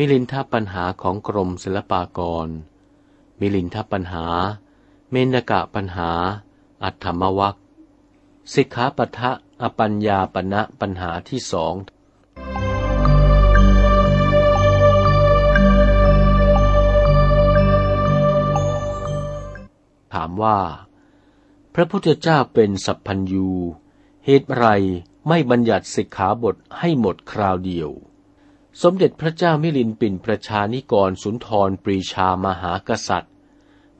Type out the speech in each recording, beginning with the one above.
มิลินทปัญหาของกรมศิลปากร มิลินทปัญหา เมนกะปัญหา อัตถมวัคสิกขาปทะอปัญญาปณะปัญหาที่สองถามว่า พระพุทธเจ้าเป็นสัพพัญยู เหตุไรไม่บัญญัติสิกขาบทให้หมดคราวเดียว สมเด็จพระเจ้ามิลินปินประชานิกรสุนทรปรีชามหากษัตริย์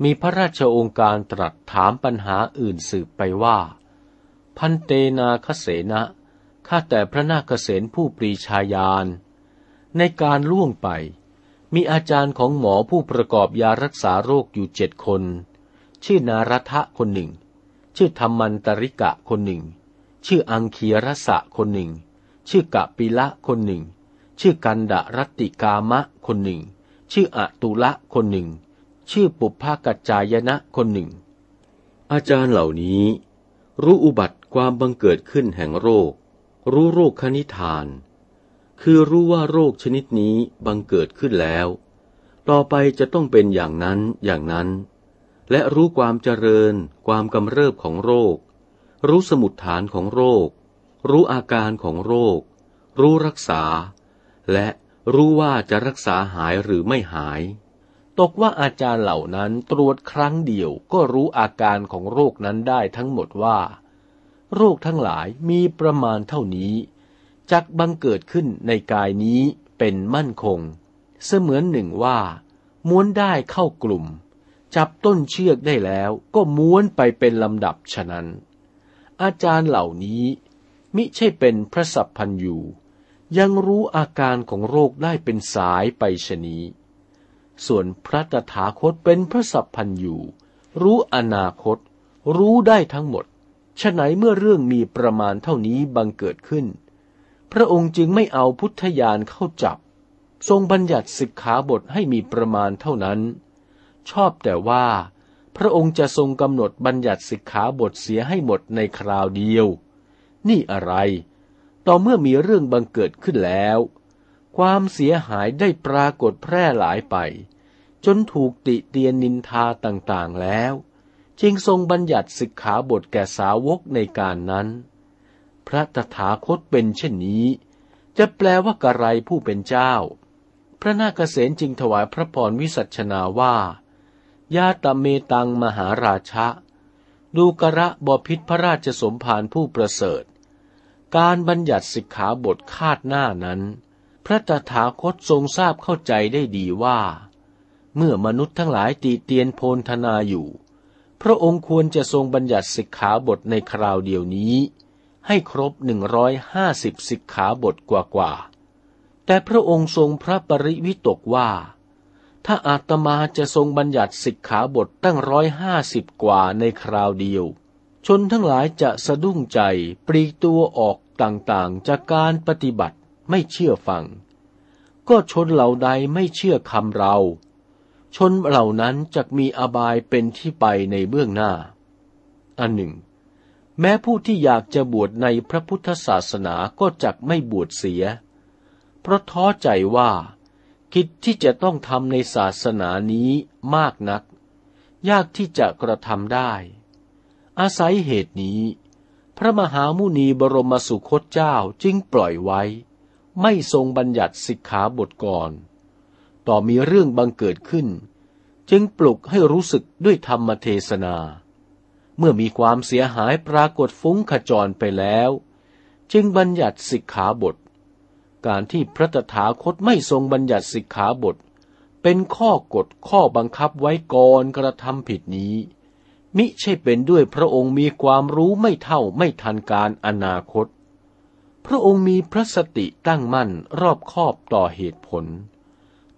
มีพระราชองค์การตรัสถามปัญหาอื่นสืบไปว่า พันเตนาคเสนะข้าแต่พระนาคเษนผู้ปรีชาญาณ ในการล่วงไป มีอาจารย์ของหมอผู้ประกอบยารักษาโรคอยู่เจ็ดคน ชื่อนารัทะคนหนึ่ง ชื่อธรรมันตริกะคนหนึ่ง ชื่ออังคีรสะคนหนึ่ง ชื่อกะปิละคนหนึ่ง ชื่อกันดะรัตติกามะคนหนึ่ง ชื่ออตุละคนหนึ่ง ชื่อปุพพากัจจายนะคนหนึ่ง อาจารย์เหล่านี้ รู้อุบัติความบังเกิดขึ้นแห่งโรค รู้โรคคณิธาน คือรู้ว่าโรคชนิดนี้บังเกิดขึ้นแล้ว ต่อไปจะต้องเป็นอย่างนั้นอย่างนั้น และรู้ความเจริญ ความกำเริบของโรค รู้สมุดฐานของโรค รู้อาการของโรค รู้รักษา และรู้ว่าจะรักษาหายหรือไม่หาย ตกว่าอาจารย์เหล่านั้นตรวจครั้งเดียวก็รู้อาการของโรคนั้นได้ทั้งหมดว่า โรคทั้งหลายมีประมาณเท่านี้จักบังเกิดขึ้นในกายนี้เป็นมั่นคง เสมือนหนึ่งว่า ม้วนได้เข้ากลุ่ม จับต้นเชือกได้แล้วก็ม้วนไปเป็นลำดับฉะนั้น อาจารย์เหล่านี้มิใช่เป็นพระสัพพันยู ยังรู้อาการของโรคได้เป็นสายไปชนีส่วนพระตถาคตเป็นพระสัพพันยูรู้อนาคต รู้ได้ทั้งหมดฉะไหนเมื่อเรื่องมีประมาณเท่านี้บังเกิดขึ้น พระองค์จึงไม่เอาพุทธญาณเข้าจับ ทรงบัญญัติสิกขาบทให้มีประมาณเท่านั้น ชอบแต่ว่า พระองค์จะทรงกำหนดบัญญัติสิกขาบทเสียให้หมดในคราวเดียว นี่อะไร ต่อเมื่อมีเรื่องบังเกิดขึ้นแล้ว ความเสียหายได้ปรากฏแพร่หลายไป จนถูกติเตียนนินทาต่างๆแล้ว จึงทรงบัญญัติสิกขาบทแก่สาวกในการนั้น พระตถาคตเป็นเช่นนี้ จะแปลว่ากระไรผู้เป็นเจ้า พระนาคเษนจึงถวายพระพรวิสัชนาว่ายาตเมตังมหาราชะ ดูกระบพิษพระราชสมภารผู้ประเสริฐ การบัญญัติสิกขาบทคาดหน้านั้น พระตถาคตทรงทราบเข้าใจได้ดีว่า เมื่อมนุษย์ทั้งหลายตีเตียนโพนธนาอยู่ พระองค์ควรจะทรงบัญญัติสิกขาบทในคราวเดียวนี้ ให้ครบหนึ่งร้อยห้าสิบสิกขาบทกว่าๆแต่พระองค์ทรงพระปริวิตกว่า ถ้าอาตมาจะทรงบัญญัติสิกขาบทตั้งร้อยห้าสิบกว่าในคราวเดียว ชนทั้งหลายจะสะดุ้งใจปลีกตัวออกต่างๆ จากการปฏิบัติไม่เชื่อฟัง ก็ชนเหล่าใดไม่เชื่อคำเรา ชนเหล่านั้นจะมีอบายเป็นที่ไปในเบื้องหน้า อันหนึ่ง แม้ผู้ที่อยากจะบวชในพระพุทธศาสนาก็จักไม่บวชเสีย เพราะท้อใจว่ากิจที่จะต้องทำในศาสนานี้มากนัก ยากที่จะกระทำได้ อาศัยเหตุนี้ พระมหามุนีบรมสุคตเจ้าจึงปล่อยไว้ ไม่ทรงบัญญัติสิกขาบทก่อน ต่อมีเรื่องบังเกิดขึ้น จึงปลุกให้รู้สึกด้วยธรรมเทศนา เมื่อมีความเสียหายปรากฏฟุ้งขจรไปแล้ว จึงบัญญัติสิกขาบท การที่พระตถาคตไม่ทรงบัญญัติสิกขาบท เป็นข้อกฎข้อบังคับไว้ก่อนกระทำผิดนี้ มิใช่เป็นด้วยพระองค์มีความรู้ไม่เท่าไม่ทันการอนาคต พระองค์มีพระสติตั้งมั่นรอบคอบต่อเหตุผล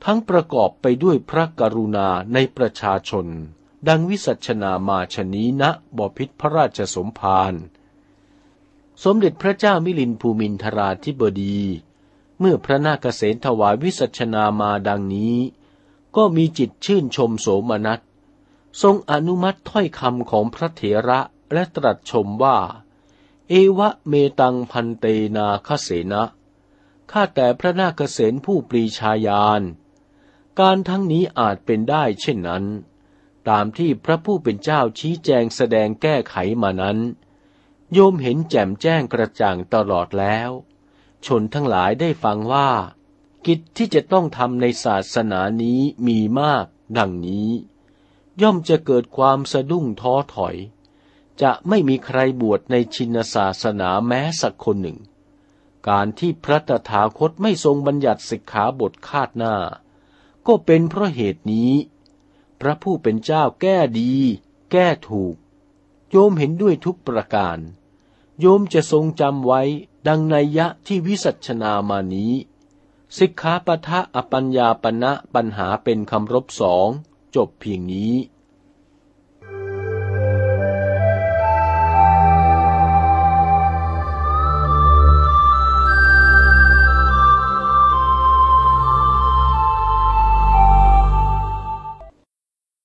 ทั้งประกอบไปด้วยพระกรุณาในประชาชน ดังวิสัชนามาชนี้ณบพิษพระราชสมภารสมเด็จพระเจ้ามิลินภูมินทราธิบดี เมื่อพระนาคเษนถวายวิสัชนามาดังนี้ ก็มีจิตชื่นชมโสมนัส ทรงอนุมัติถ้อยคำของพระเถระและตรัสชมว่า เอวะเมตังพันเตนาคเสนะข้าแต่พระนาคเษนผู้ปรีชาญาณ การทั้งนี้อาจเป็นได้เช่นนั้น ตามที่พระผู้เป็นเจ้าชี้แจงแสดงแก้ไขมานั้น โยมเห็นแจ่มแจ้งกระจ่างตลอดแล้ว ชนทั้งหลายได้ฟังว่า กิจที่จะต้องทำในศาสนานี้มีมาก ดังนี้ ย่อมจะเกิดความสะดุ้งท้อถอย จะไม่มีใครบวชในชินศาสนาแม้สักคนหนึ่ง การที่พระตถาคตไม่ทรงบัญญัติสิกขาบทคาดหน้า ก็เป็นเพราะเหตุนี้ พระผู้เป็นเจ้าแก้ดี แก้ถูก โยมเห็นด้วยทุกประการ โยมจะทรงจำไว้ดังนัยยะที่วิสัชนามานี้สิกขาปะทะอปัญญาปณะปัญหาเป็นคำรบสอง จบเพียงนี้